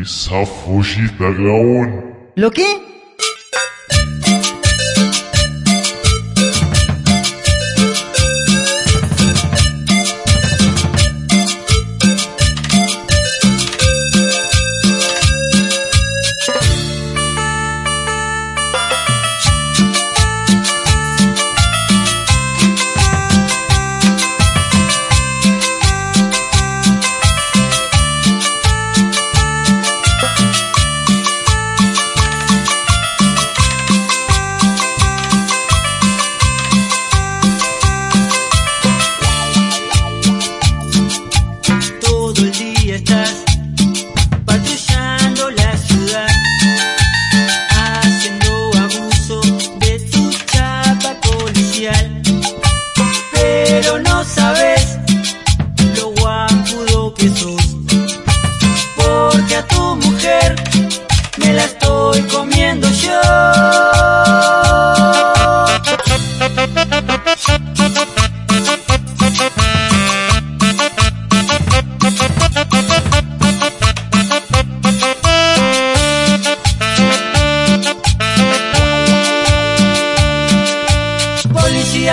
Esa follita Gaón. ¿Lo qué?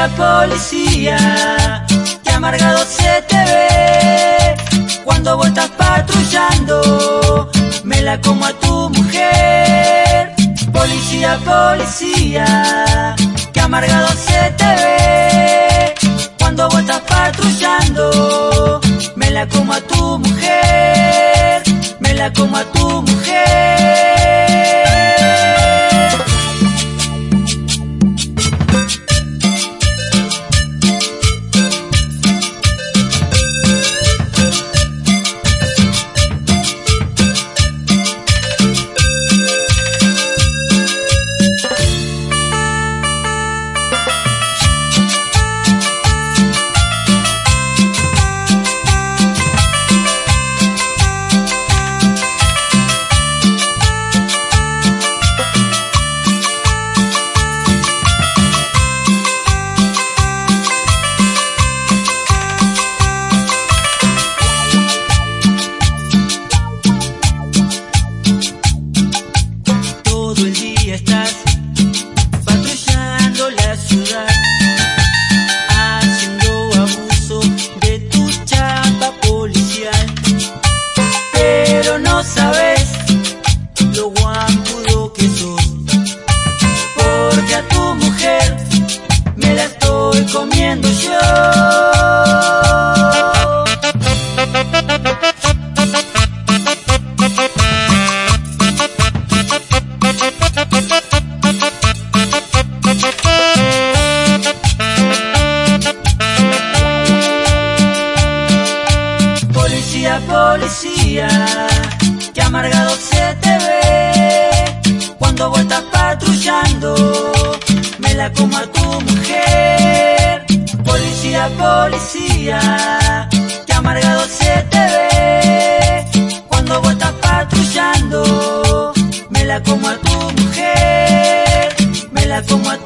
Policía, que amargado se te ve cuando vos estás patrullando. Me la como a tu mujer. Policía, policía, que amargado se te ve cuando vos estás patrullando. Me la como a tu mujer. Me la como a tu haciendo abuso de tu chapa policial. Pero no sabes lo guapudo que sos, porque a tu mujer me la estoy comiendo yo. se te ve cuando vueltas patrullando. Me la como a tu mujer. Policía, policía, que amargado se te ve cuando vueltas patrullando. Me la como a tu mujer. Me la como a tu mujer.